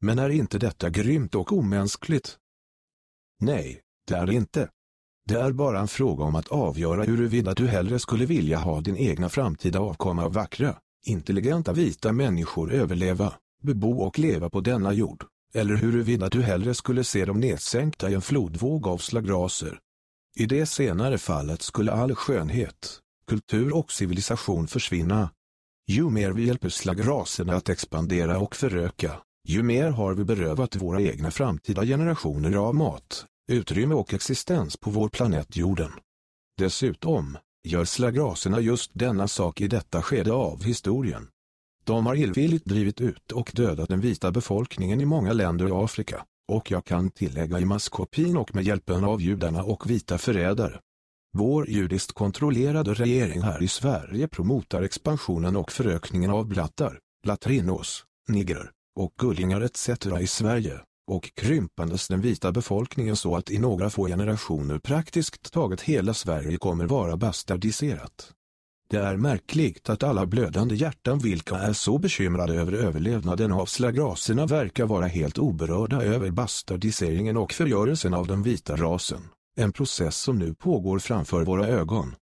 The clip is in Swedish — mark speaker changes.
Speaker 1: Men är inte detta grymt och omänskligt? Nej, det är det inte. Det är bara en fråga om att avgöra huruvida du hellre skulle vilja ha din egna framtida avkomma av vackra, intelligenta vita människor överleva, bebo och leva på denna jord, eller huruvida du hellre skulle se dem nedsänkta i en flodvåg av slagraser. I det senare fallet skulle all skönhet, kultur och civilisation försvinna. Ju mer vi hjälper slagraserna att expandera och föröka, ju mer har vi berövat våra egna framtida generationer av mat, utrymme och existens på vår planet jorden. Dessutom gör slagraserna just denna sak i detta skede av historien. De har illvilligt drivit ut och dödat den vita befolkningen i många länder i Afrika, och jag kan tillägga i maskopin och med hjälpen av judarna och vita förrädare. Vår judiskt kontrollerade regering här i Sverige promotar expansionen och förökningen av blattar, latrinos, nigger och gullingar etc. i Sverige, och krympandes den vita befolkningen så att i några få generationer praktiskt taget hela Sverige kommer vara bastardiserat. Det är märkligt att alla blödande hjärtan vilka är så bekymrade över överlevnaden av slagraserna verkar vara helt oberörda över bastardiseringen och förgörelsen av den vita rasen, en process som nu pågår framför våra ögon.